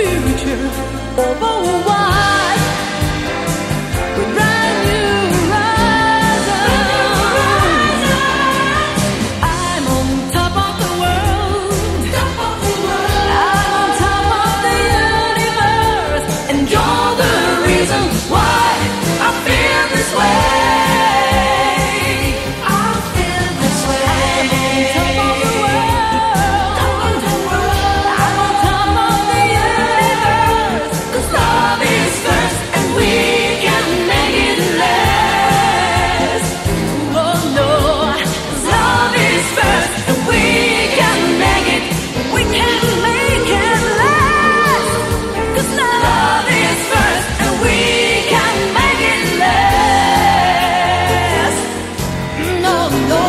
open up my eyes, no.